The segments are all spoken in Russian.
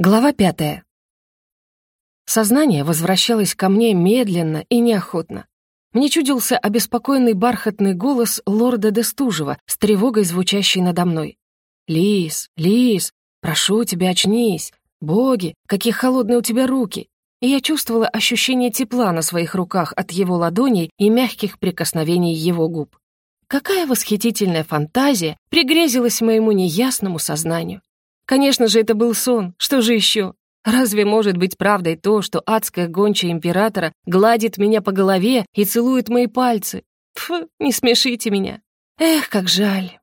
Глава пятая. Сознание возвращалось ко мне медленно и неохотно. Мне чудился обеспокоенный бархатный голос лорда Дестужева с тревогой звучащий надо мной. «Лис, Лис, прошу тебя, очнись! Боги, какие холодные у тебя руки!» И я чувствовала ощущение тепла на своих руках от его ладоней и мягких прикосновений его губ. Какая восхитительная фантазия пригрезилась моему неясному сознанию. Конечно же, это был сон. Что же еще? Разве может быть правдой то, что адская гончая императора гладит меня по голове и целует мои пальцы? Фу, не смешите меня. Эх, как жаль.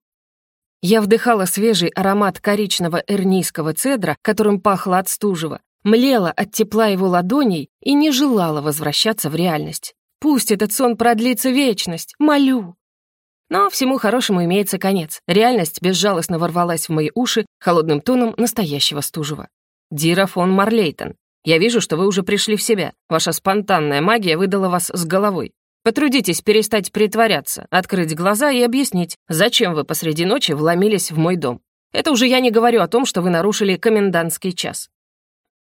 Я вдыхала свежий аромат коричного эрнийского цедра, которым пахло от стужева, млела от тепла его ладоней и не желала возвращаться в реальность. Пусть этот сон продлится вечность, молю. Но всему хорошему имеется конец. Реальность безжалостно ворвалась в мои уши холодным тоном настоящего стужева. «Дира фон Марлейтон, я вижу, что вы уже пришли в себя. Ваша спонтанная магия выдала вас с головой. Потрудитесь перестать притворяться, открыть глаза и объяснить, зачем вы посреди ночи вломились в мой дом. Это уже я не говорю о том, что вы нарушили комендантский час».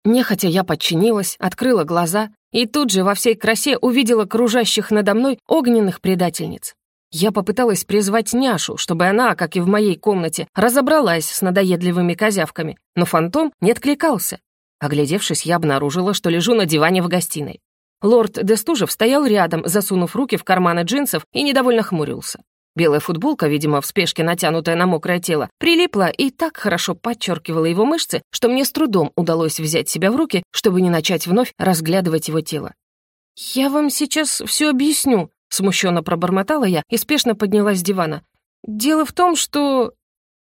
Нехотя я подчинилась, открыла глаза и тут же во всей красе увидела кружащих надо мной огненных предательниц. Я попыталась призвать няшу, чтобы она, как и в моей комнате, разобралась с надоедливыми козявками, но фантом не откликался. Оглядевшись, я обнаружила, что лежу на диване в гостиной. Лорд Дестужев стоял рядом, засунув руки в карманы джинсов и недовольно хмурился. Белая футболка, видимо, в спешке натянутая на мокрое тело, прилипла и так хорошо подчеркивала его мышцы, что мне с трудом удалось взять себя в руки, чтобы не начать вновь разглядывать его тело. «Я вам сейчас все объясню», Смущенно пробормотала я и спешно поднялась с дивана. «Дело в том, что...»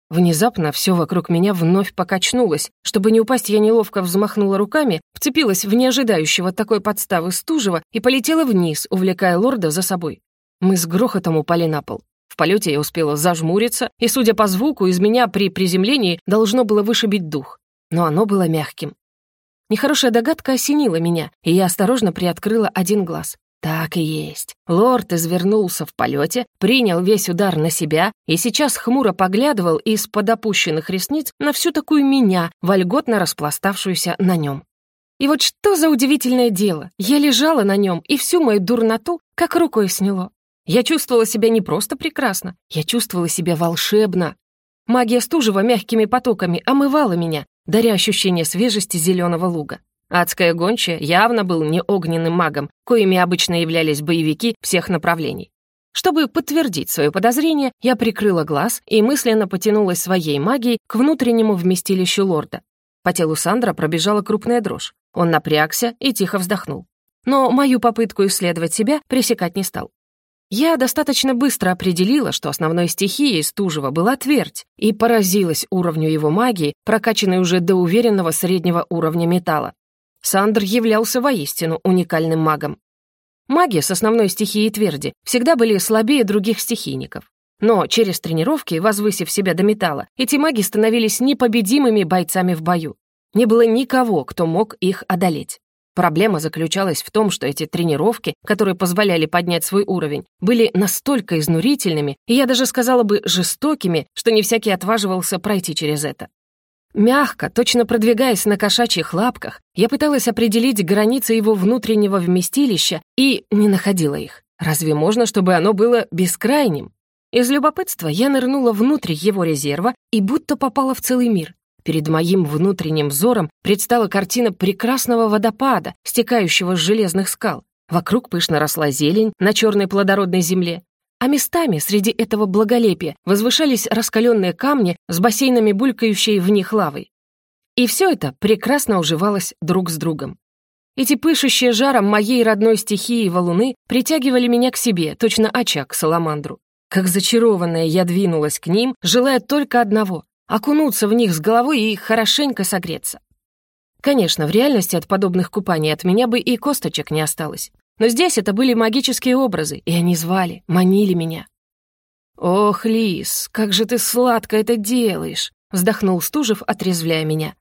Внезапно все вокруг меня вновь покачнулось. Чтобы не упасть, я неловко взмахнула руками, вцепилась в неожидающего такой подставы стужева и полетела вниз, увлекая лорда за собой. Мы с грохотом упали на пол. В полете я успела зажмуриться, и, судя по звуку, из меня при приземлении должно было вышибить дух. Но оно было мягким. Нехорошая догадка осенила меня, и я осторожно приоткрыла один глаз. Так и есть. Лорд извернулся в полете, принял весь удар на себя и сейчас хмуро поглядывал из-под опущенных ресниц на всю такую меня, вольготно распластавшуюся на нем. И вот что за удивительное дело. Я лежала на нем, и всю мою дурноту как рукой сняло. Я чувствовала себя не просто прекрасно, я чувствовала себя волшебно. Магия стужева мягкими потоками омывала меня, даря ощущение свежести зеленого луга. Адская гончая явно был не огненным магом, коими обычно являлись боевики всех направлений. Чтобы подтвердить свое подозрение, я прикрыла глаз и мысленно потянулась своей магией к внутреннему вместилищу лорда. По телу Сандра пробежала крупная дрожь. Он напрягся и тихо вздохнул. Но мою попытку исследовать себя пресекать не стал. Я достаточно быстро определила, что основной стихией Стужева была твердь, и поразилась уровню его магии, прокачанной уже до уверенного среднего уровня металла. Сандр являлся воистину уникальным магом. Маги с основной стихией тверди всегда были слабее других стихийников. Но через тренировки, возвысив себя до металла, эти маги становились непобедимыми бойцами в бою. Не было никого, кто мог их одолеть. Проблема заключалась в том, что эти тренировки, которые позволяли поднять свой уровень, были настолько изнурительными, и я даже сказала бы жестокими, что не всякий отваживался пройти через это. Мягко, точно продвигаясь на кошачьих лапках, я пыталась определить границы его внутреннего вместилища и не находила их. Разве можно, чтобы оно было бескрайним? Из любопытства я нырнула внутрь его резерва и будто попала в целый мир. Перед моим внутренним взором предстала картина прекрасного водопада, стекающего с железных скал. Вокруг пышно росла зелень на черной плодородной земле, а местами среди этого благолепия возвышались раскаленные камни с бассейнами булькающей в них лавой. И все это прекрасно уживалось друг с другом. Эти пышущие жаром моей родной стихии валуны притягивали меня к себе, точно очаг саламандру. Как зачарованная я двинулась к ним, желая только одного — окунуться в них с головой и хорошенько согреться. Конечно, в реальности от подобных купаний от меня бы и косточек не осталось. Но здесь это были магические образы, и они звали, манили меня. «Ох, Лис, как же ты сладко это делаешь!» — вздохнул Стужев, отрезвляя меня.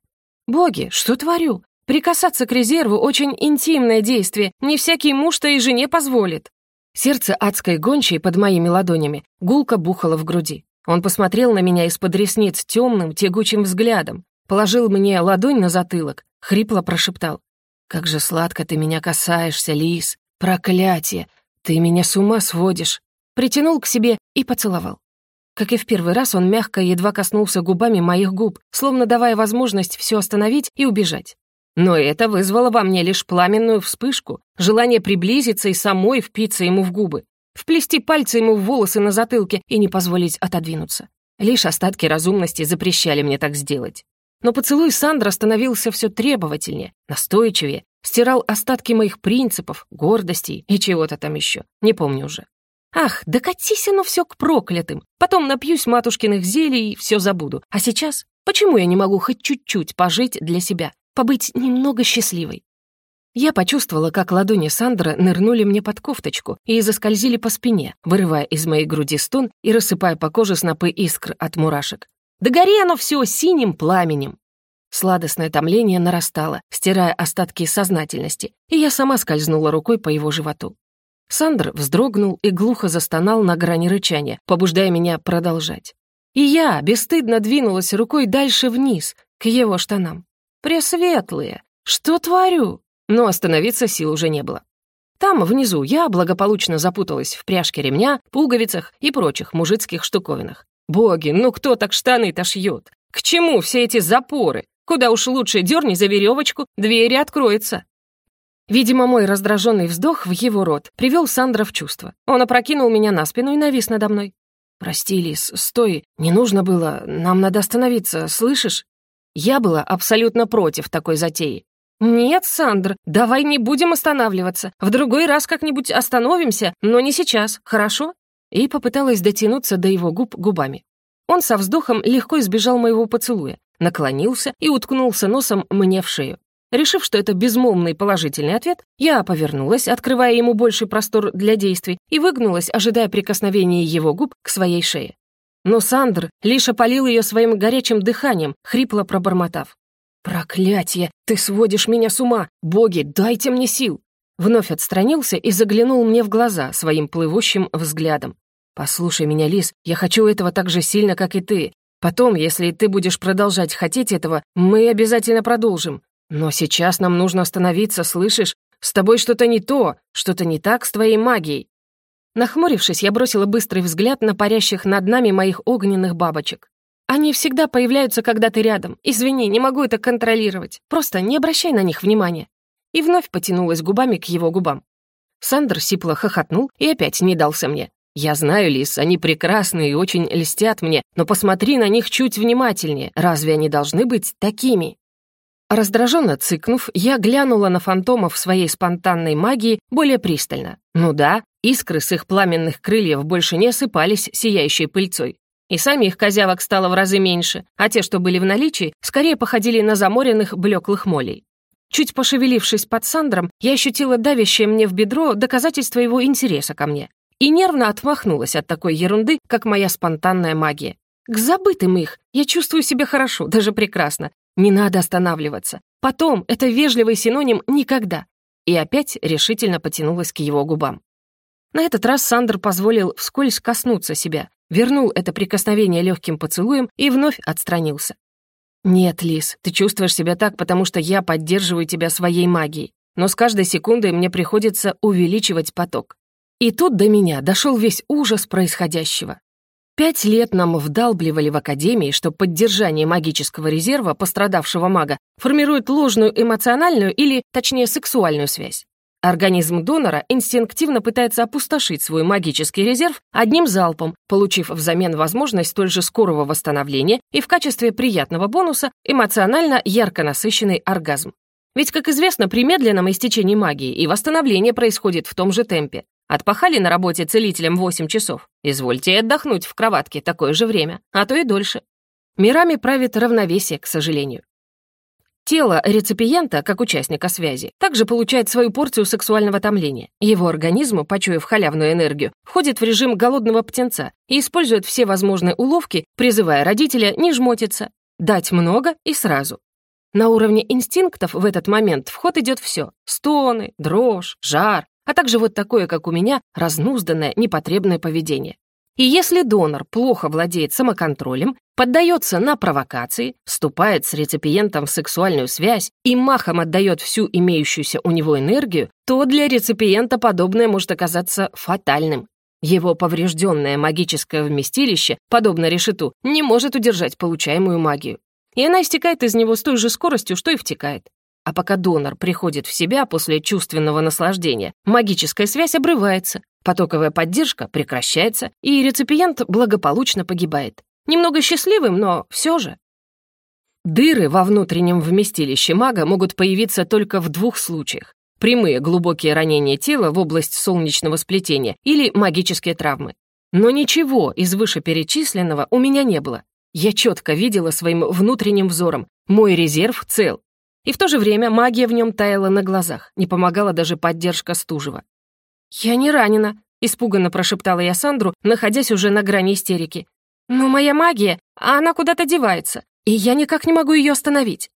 «Боги, что творю? Прикасаться к резерву — очень интимное действие, не всякий муж-то и жене позволит». Сердце адской гончей под моими ладонями гулко бухало в груди. Он посмотрел на меня из-под ресниц темным, тягучим взглядом, положил мне ладонь на затылок, хрипло прошептал. «Как же сладко ты меня касаешься, лис! Проклятие! Ты меня с ума сводишь!» Притянул к себе и поцеловал. Как и в первый раз, он мягко едва коснулся губами моих губ, словно давая возможность все остановить и убежать. Но это вызвало во мне лишь пламенную вспышку, желание приблизиться и самой впиться ему в губы, вплести пальцы ему в волосы на затылке и не позволить отодвинуться. Лишь остатки разумности запрещали мне так сделать. Но поцелуй Сандра становился все требовательнее, настойчивее, стирал остатки моих принципов, гордостей и чего-то там еще, не помню уже. Ах, докатись оно все к проклятым. Потом напьюсь матушкиных зелий и все забуду. А сейчас? Почему я не могу хоть чуть-чуть пожить для себя, побыть немного счастливой? Я почувствовала, как ладони Сандра нырнули мне под кофточку и заскользили по спине, вырывая из моей груди стон и рассыпая по коже снопы искр от мурашек. Да гори оно все синим пламенем! Сладостное томление нарастало, стирая остатки сознательности, и я сама скользнула рукой по его животу. Сандр вздрогнул и глухо застонал на грани рычания, побуждая меня продолжать. И я бесстыдно двинулась рукой дальше вниз, к его штанам. Пресветлые! Что творю? Но остановиться сил уже не было. Там, внизу, я благополучно запуталась в пряжке ремня, пуговицах и прочих мужицких штуковинах. Боги, ну кто так штаны-то шьет? К чему все эти запоры? Куда уж лучше дерни за веревочку, двери откроются. Видимо, мой раздраженный вздох в его рот привел Сандра в чувство. Он опрокинул меня на спину и навис надо мной. «Прости, Лис, стой, не нужно было, нам надо остановиться, слышишь?» Я была абсолютно против такой затеи. «Нет, Сандр, давай не будем останавливаться. В другой раз как-нибудь остановимся, но не сейчас, хорошо?» И попыталась дотянуться до его губ губами. Он со вздохом легко избежал моего поцелуя, наклонился и уткнулся носом мне в шею. Решив, что это безмолвный положительный ответ, я повернулась, открывая ему больший простор для действий, и выгнулась, ожидая прикосновения его губ к своей шее. Но Сандр лишь опалил ее своим горячим дыханием, хрипло пробормотав. «Проклятье! Ты сводишь меня с ума! Боги, дайте мне сил!» Вновь отстранился и заглянул мне в глаза своим плывущим взглядом. «Послушай меня, Лис, я хочу этого так же сильно, как и ты. Потом, если ты будешь продолжать хотеть этого, мы обязательно продолжим. Но сейчас нам нужно остановиться, слышишь? С тобой что-то не то, что-то не так с твоей магией». Нахмурившись, я бросила быстрый взгляд на парящих над нами моих огненных бабочек. «Они всегда появляются, когда ты рядом. Извини, не могу это контролировать. Просто не обращай на них внимания». И вновь потянулась губами к его губам. Сандер сипло хохотнул и опять не дался мне. «Я знаю, Лис, они прекрасны и очень льстят мне, но посмотри на них чуть внимательнее. Разве они должны быть такими?» Раздраженно цыкнув, я глянула на фантомов своей спонтанной магии более пристально. Ну да, искры с их пламенных крыльев больше не осыпались сияющей пыльцой. И самих козявок стало в разы меньше, а те, что были в наличии, скорее походили на заморенных блеклых молей. Чуть пошевелившись под Сандром, я ощутила давящее мне в бедро доказательство его интереса ко мне и нервно отмахнулась от такой ерунды, как моя спонтанная магия. К забытым их я чувствую себя хорошо, даже прекрасно, не надо останавливаться. Потом это вежливый синоним «никогда». И опять решительно потянулась к его губам. На этот раз Сандер позволил вскользь коснуться себя, вернул это прикосновение легким поцелуем и вновь отстранился. «Нет, Лис, ты чувствуешь себя так, потому что я поддерживаю тебя своей магией, но с каждой секундой мне приходится увеличивать поток». И тут до меня дошел весь ужас происходящего. Пять лет нам вдалбливали в Академии, что поддержание магического резерва пострадавшего мага формирует ложную эмоциональную или, точнее, сексуальную связь. Организм донора инстинктивно пытается опустошить свой магический резерв одним залпом, получив взамен возможность столь же скорого восстановления и в качестве приятного бонуса эмоционально ярко насыщенный оргазм. Ведь, как известно, при медленном истечении магии и восстановление происходит в том же темпе. Отпахали на работе целителем 8 часов. Извольте отдохнуть в кроватке такое же время, а то и дольше. Мирами правит равновесие, к сожалению. Тело реципиента, как участника связи, также получает свою порцию сексуального томления. Его организм, почуяв халявную энергию, входит в режим голодного птенца и использует все возможные уловки, призывая родителя не жмотиться, дать много и сразу. На уровне инстинктов в этот момент в ход идет все — стоны, дрожь, жар, а также вот такое, как у меня, разнузданное, непотребное поведение. И если донор плохо владеет самоконтролем, поддается на провокации, вступает с реципиентом в сексуальную связь и махом отдает всю имеющуюся у него энергию, то для реципиента подобное может оказаться фатальным. Его поврежденное магическое вместилище, подобно решету, не может удержать получаемую магию. И она истекает из него с той же скоростью, что и втекает. А пока донор приходит в себя после чувственного наслаждения, магическая связь обрывается, потоковая поддержка прекращается, и реципиент благополучно погибает. Немного счастливым, но все же. Дыры во внутреннем вместилище мага могут появиться только в двух случаях. Прямые глубокие ранения тела в область солнечного сплетения или магические травмы. Но ничего из вышеперечисленного у меня не было. Я четко видела своим внутренним взором, мой резерв цел. И в то же время магия в нем таяла на глазах, не помогала даже поддержка Стужева. «Я не ранена», — испуганно прошептала я Сандру, находясь уже на грани истерики. «Но моя магия, она куда-то девается, и я никак не могу ее остановить».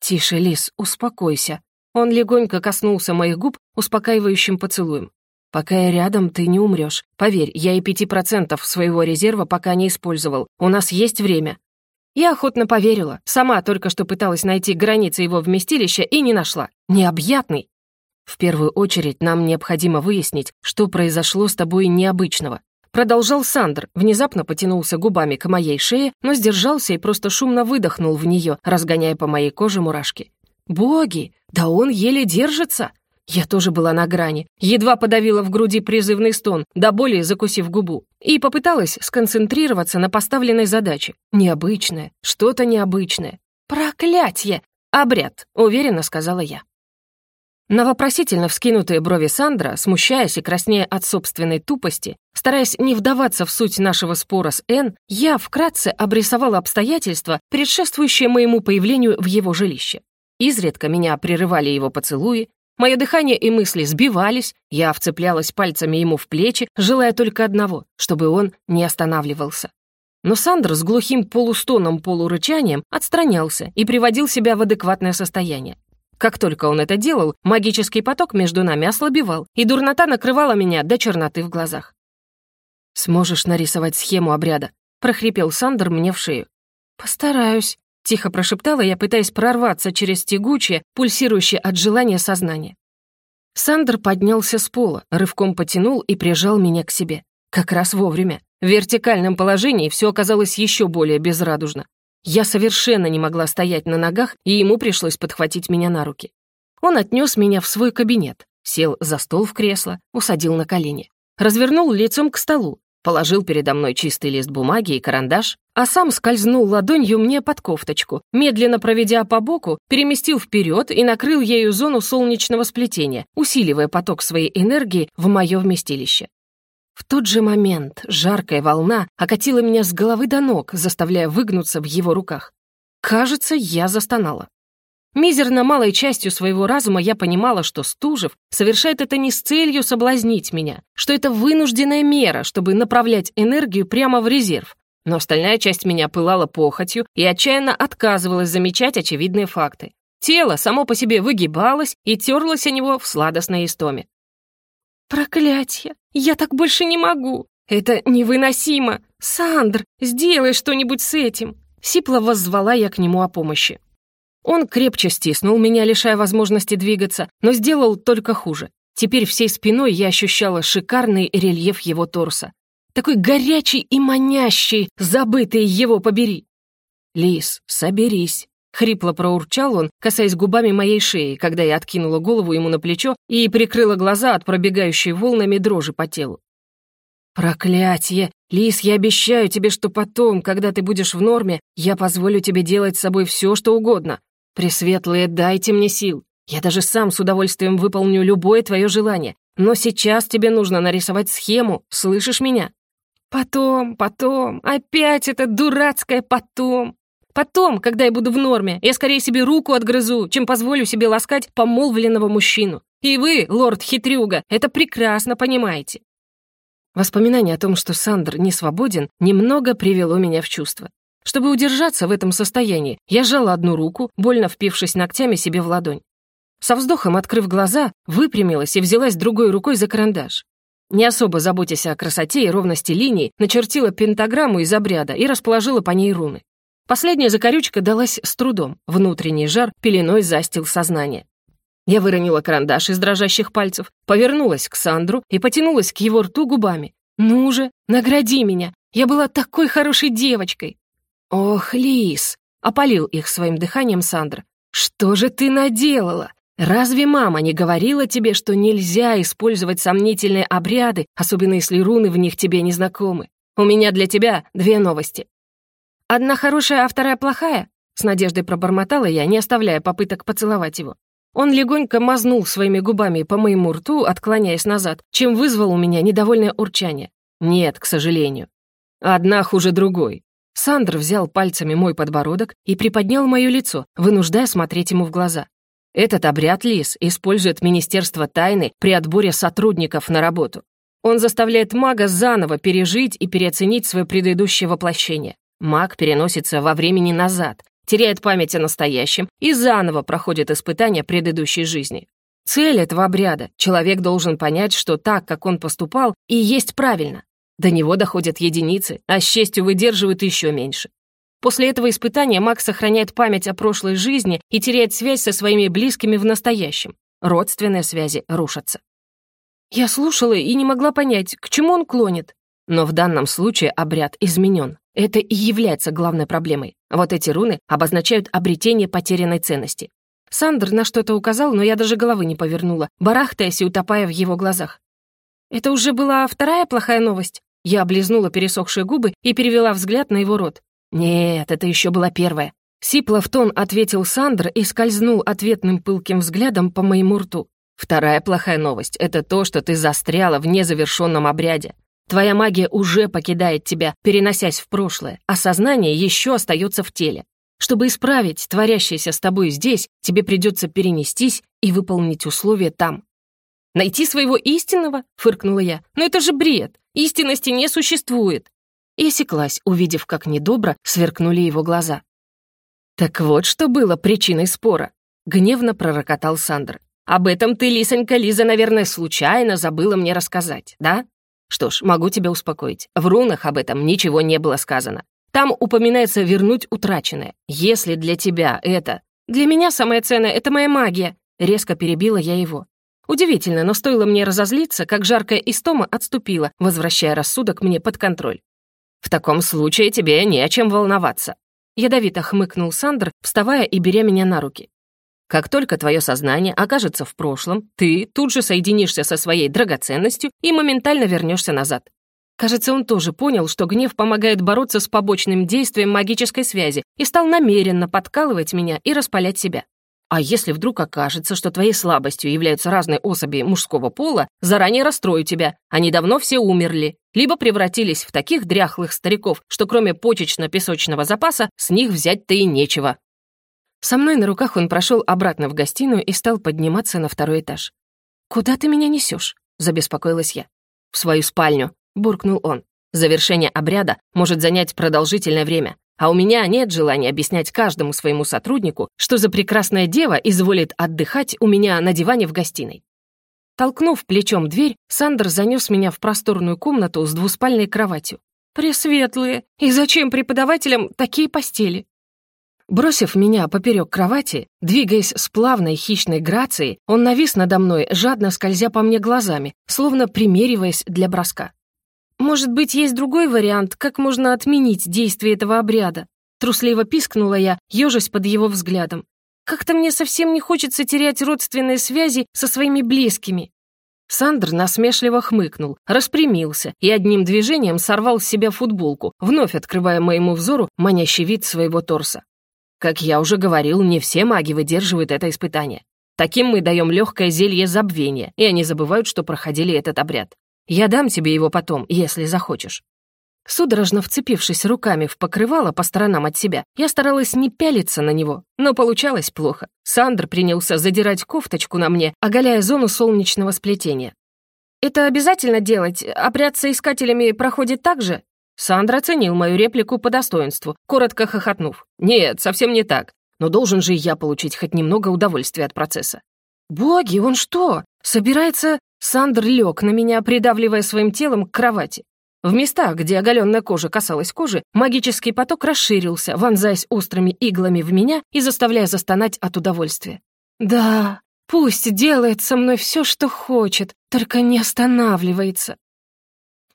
«Тише, Лис, успокойся». Он легонько коснулся моих губ успокаивающим поцелуем. «Пока я рядом, ты не умрешь. Поверь, я и пяти процентов своего резерва пока не использовал. У нас есть время». Я охотно поверила. Сама только что пыталась найти границы его вместилища и не нашла. Необъятный. В первую очередь нам необходимо выяснить, что произошло с тобой необычного. Продолжал Сандр, внезапно потянулся губами к моей шее, но сдержался и просто шумно выдохнул в нее, разгоняя по моей коже мурашки. «Боги! Да он еле держится!» Я тоже была на грани, едва подавила в груди призывный стон, до боли закусив губу, и попыталась сконцентрироваться на поставленной задаче. Необычное, что-то необычное. «Проклятье! Обряд!» — уверенно сказала я. На вопросительно вскинутые брови Сандра, смущаясь и краснея от собственной тупости, стараясь не вдаваться в суть нашего спора с Н, я вкратце обрисовала обстоятельства, предшествующие моему появлению в его жилище. Изредка меня прерывали его поцелуи, Мое дыхание и мысли сбивались, я вцеплялась пальцами ему в плечи, желая только одного, чтобы он не останавливался. Но Сандр с глухим полустоном-полурычанием отстранялся и приводил себя в адекватное состояние. Как только он это делал, магический поток между нами ослабевал, и дурнота накрывала меня до черноты в глазах. «Сможешь нарисовать схему обряда?» — прохрипел Сандер мне в шею. «Постараюсь», Тихо прошептала я, пытаясь прорваться через тягучее, пульсирующее от желания сознание. Сандер поднялся с пола, рывком потянул и прижал меня к себе. Как раз вовремя. В вертикальном положении все оказалось еще более безрадужно. Я совершенно не могла стоять на ногах, и ему пришлось подхватить меня на руки. Он отнес меня в свой кабинет, сел за стол в кресло, усадил на колени. Развернул лицом к столу, Положил передо мной чистый лист бумаги и карандаш, а сам скользнул ладонью мне под кофточку, медленно проведя по боку, переместил вперед и накрыл ею зону солнечного сплетения, усиливая поток своей энергии в мое вместилище. В тот же момент жаркая волна окатила меня с головы до ног, заставляя выгнуться в его руках. Кажется, я застонала. Мизерно малой частью своего разума я понимала, что Стужев совершает это не с целью соблазнить меня, что это вынужденная мера, чтобы направлять энергию прямо в резерв. Но остальная часть меня пылала похотью и отчаянно отказывалась замечать очевидные факты. Тело само по себе выгибалось и терлось о него в сладостной истоме. «Проклятье! Я так больше не могу! Это невыносимо! Сандр, сделай что-нибудь с этим!» Сипло воззвала я к нему о помощи. Он крепче стиснул меня, лишая возможности двигаться, но сделал только хуже. Теперь всей спиной я ощущала шикарный рельеф его торса. Такой горячий и манящий, забытый его побери. «Лис, соберись», — хрипло проурчал он, касаясь губами моей шеи, когда я откинула голову ему на плечо и прикрыла глаза от пробегающей волнами дрожи по телу. «Проклятье! Лис, я обещаю тебе, что потом, когда ты будешь в норме, я позволю тебе делать с собой все, что угодно. «Пресветлые, дайте мне сил. Я даже сам с удовольствием выполню любое твое желание. Но сейчас тебе нужно нарисовать схему, слышишь меня?» «Потом, потом, опять это дурацкое потом. Потом, когда я буду в норме, я скорее себе руку отгрызу, чем позволю себе ласкать помолвленного мужчину. И вы, лорд Хитрюга, это прекрасно понимаете». Воспоминание о том, что Сандр не свободен, немного привело меня в чувство. Чтобы удержаться в этом состоянии, я сжала одну руку, больно впившись ногтями себе в ладонь. Со вздохом, открыв глаза, выпрямилась и взялась другой рукой за карандаш. Не особо заботясь о красоте и ровности линий, начертила пентаграмму из обряда и расположила по ней руны. Последняя закорючка далась с трудом, внутренний жар пеленой застил сознание. Я выронила карандаш из дрожащих пальцев, повернулась к Сандру и потянулась к его рту губами. «Ну же, награди меня! Я была такой хорошей девочкой!» «Ох, Лис!» — опалил их своим дыханием Сандр. «Что же ты наделала? Разве мама не говорила тебе, что нельзя использовать сомнительные обряды, особенно если руны в них тебе не знакомы? У меня для тебя две новости». «Одна хорошая, а вторая плохая?» С надеждой пробормотала я, не оставляя попыток поцеловать его. Он легонько мазнул своими губами по моему рту, отклоняясь назад, чем вызвал у меня недовольное урчание. «Нет, к сожалению. Одна хуже другой». Сандр взял пальцами мой подбородок и приподнял мое лицо, вынуждая смотреть ему в глаза. Этот обряд Лис использует Министерство тайны при отборе сотрудников на работу. Он заставляет мага заново пережить и переоценить свое предыдущее воплощение. Маг переносится во времени назад, теряет память о настоящем и заново проходит испытания предыдущей жизни. Цель этого обряда — человек должен понять, что так, как он поступал, и есть правильно. До него доходят единицы, а с честью выдерживают еще меньше. После этого испытания маг сохраняет память о прошлой жизни и теряет связь со своими близкими в настоящем. Родственные связи рушатся. Я слушала и не могла понять, к чему он клонит. Но в данном случае обряд изменен. Это и является главной проблемой. Вот эти руны обозначают обретение потерянной ценности. Сандр на что-то указал, но я даже головы не повернула, барахтаясь и утопая в его глазах. Это уже была вторая плохая новость. Я облизнула пересохшие губы и перевела взгляд на его рот. Нет, это еще была первая. Сипло в тон ответил Сандр и скользнул ответным пылким взглядом по моему рту. Вторая плохая новость — это то, что ты застряла в незавершенном обряде. Твоя магия уже покидает тебя, переносясь в прошлое, а сознание еще остается в теле. Чтобы исправить творящееся с тобой здесь, тебе придется перенестись и выполнить условия там. «Найти своего истинного?» — фыркнула я. «Но это же бред! Истинности не существует!» И осеклась, увидев, как недобро сверкнули его глаза. «Так вот, что было причиной спора», — гневно пророкотал Сандр. «Об этом ты, лисонька Лиза, наверное, случайно забыла мне рассказать, да? Что ж, могу тебя успокоить. В рунах об этом ничего не было сказано. Там упоминается вернуть утраченное. Если для тебя это... Для меня самое ценное — это моя магия. Резко перебила я его. Удивительно, но стоило мне разозлиться, как жаркая истома отступила, возвращая рассудок мне под контроль. В таком случае тебе не о чем волноваться. Ядовито хмыкнул Сандр, вставая и беря меня на руки. Как только твое сознание окажется в прошлом, ты тут же соединишься со своей драгоценностью и моментально вернешься назад. Кажется, он тоже понял, что гнев помогает бороться с побочным действием магической связи и стал намеренно подкалывать меня и распалять себя. А если вдруг окажется, что твоей слабостью являются разные особи мужского пола, заранее расстрою тебя. Они давно все умерли, либо превратились в таких дряхлых стариков, что кроме почечно-песочного запаса с них взять-то и нечего. Со мной на руках он прошел обратно в гостиную и стал подниматься на второй этаж. «Куда ты меня несешь? забеспокоилась я. «В свою спальню», — буркнул он. «Завершение обряда может занять продолжительное время, а у меня нет желания объяснять каждому своему сотруднику, что за прекрасная дева изволит отдыхать у меня на диване в гостиной». Толкнув плечом дверь, Сандер занес меня в просторную комнату с двуспальной кроватью. «Пресветлые! И зачем преподавателям такие постели?» Бросив меня поперек кровати, двигаясь с плавной хищной грацией, он навис надо мной, жадно скользя по мне глазами, словно примериваясь для броска. «Может быть, есть другой вариант, как можно отменить действие этого обряда?» Трусливо пискнула я, ежась под его взглядом. «Как-то мне совсем не хочется терять родственные связи со своими близкими». Сандр насмешливо хмыкнул, распрямился и одним движением сорвал с себя футболку, вновь открывая моему взору манящий вид своего торса. Как я уже говорил, не все маги выдерживают это испытание. Таким мы даем легкое зелье забвения, и они забывают, что проходили этот обряд. Я дам тебе его потом, если захочешь». Судорожно вцепившись руками в покрывало по сторонам от себя, я старалась не пялиться на него, но получалось плохо. Сандр принялся задирать кофточку на мне, оголяя зону солнечного сплетения. «Это обязательно делать? Обряд искателями проходит так же?» Сандра оценил мою реплику по достоинству, коротко хохотнув. «Нет, совсем не так. Но должен же я получить хоть немного удовольствия от процесса». «Боги, он что, собирается Сандр лег на меня, придавливая своим телом к кровати. В местах, где оголенная кожа касалась кожи, магический поток расширился, вонзаясь острыми иглами в меня и заставляя застонать от удовольствия. «Да, пусть делает со мной все, что хочет, только не останавливается».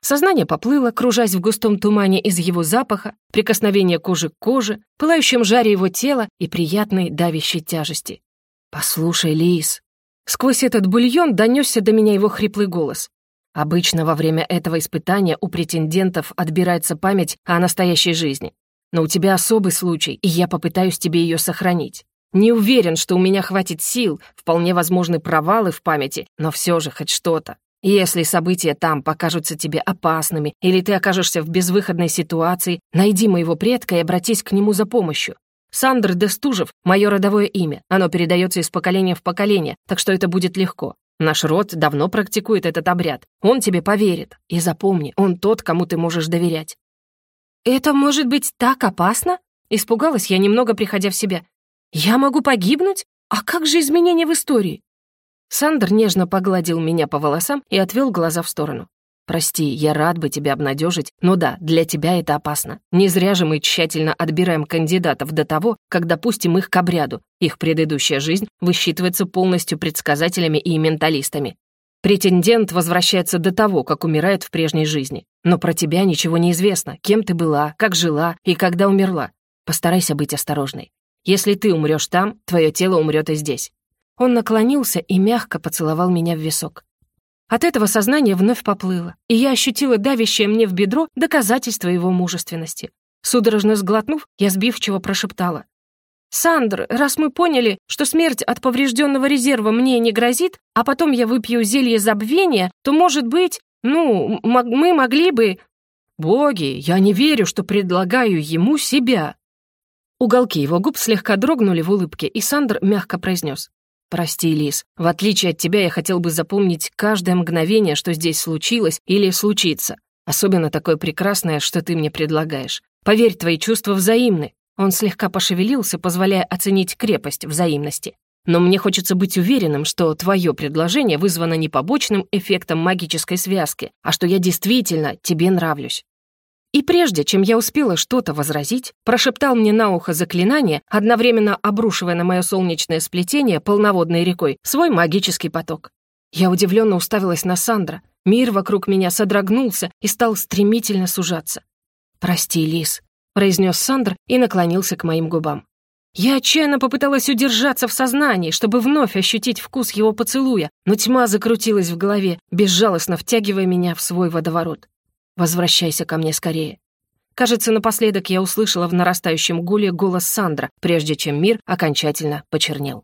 Сознание поплыло, кружась в густом тумане из его запаха, прикосновения кожи к коже, пылающем жаре его тела и приятной давящей тяжести. «Послушай, Лис». Сквозь этот бульон донесся до меня его хриплый голос. Обычно во время этого испытания у претендентов отбирается память о настоящей жизни. Но у тебя особый случай, и я попытаюсь тебе ее сохранить. Не уверен, что у меня хватит сил, вполне возможны провалы в памяти, но все же хоть что-то. Если события там покажутся тебе опасными, или ты окажешься в безвыходной ситуации, найди моего предка и обратись к нему за помощью. Сандр Дестужев — мое родовое имя. Оно передается из поколения в поколение, так что это будет легко. Наш род давно практикует этот обряд. Он тебе поверит. И запомни, он тот, кому ты можешь доверять». «Это может быть так опасно?» Испугалась я, немного приходя в себя. «Я могу погибнуть? А как же изменения в истории?» Сандер нежно погладил меня по волосам и отвел глаза в сторону. «Прости, я рад бы тебя обнадежить, но да, для тебя это опасно. Не зря же мы тщательно отбираем кандидатов до того, как допустим их к обряду. Их предыдущая жизнь высчитывается полностью предсказателями и менталистами. Претендент возвращается до того, как умирает в прежней жизни. Но про тебя ничего не известно, кем ты была, как жила и когда умерла. Постарайся быть осторожной. Если ты умрешь там, твое тело умрет и здесь. Он наклонился и мягко поцеловал меня в висок. От этого сознание вновь поплыло, и я ощутила давящее мне в бедро доказательство его мужественности. Судорожно сглотнув, я сбивчиво прошептала. «Сандр, раз мы поняли, что смерть от поврежденного резерва мне не грозит, а потом я выпью зелье забвения, то, может быть, ну, мы могли бы...» «Боги, я не верю, что предлагаю ему себя!» Уголки его губ слегка дрогнули в улыбке, и Сандр мягко произнес. «Прости, Лис, в отличие от тебя я хотел бы запомнить каждое мгновение, что здесь случилось или случится. Особенно такое прекрасное, что ты мне предлагаешь. Поверь, твои чувства взаимны». Он слегка пошевелился, позволяя оценить крепость взаимности. «Но мне хочется быть уверенным, что твое предложение вызвано не побочным эффектом магической связки, а что я действительно тебе нравлюсь. И прежде, чем я успела что-то возразить, прошептал мне на ухо заклинание, одновременно обрушивая на мое солнечное сплетение полноводной рекой свой магический поток. Я удивленно уставилась на Сандра. Мир вокруг меня содрогнулся и стал стремительно сужаться. «Прости, Лис», — произнес Сандр и наклонился к моим губам. Я отчаянно попыталась удержаться в сознании, чтобы вновь ощутить вкус его поцелуя, но тьма закрутилась в голове, безжалостно втягивая меня в свой водоворот. Возвращайся ко мне скорее. Кажется, напоследок я услышала в нарастающем гуле голос Сандра, прежде чем мир окончательно почернел.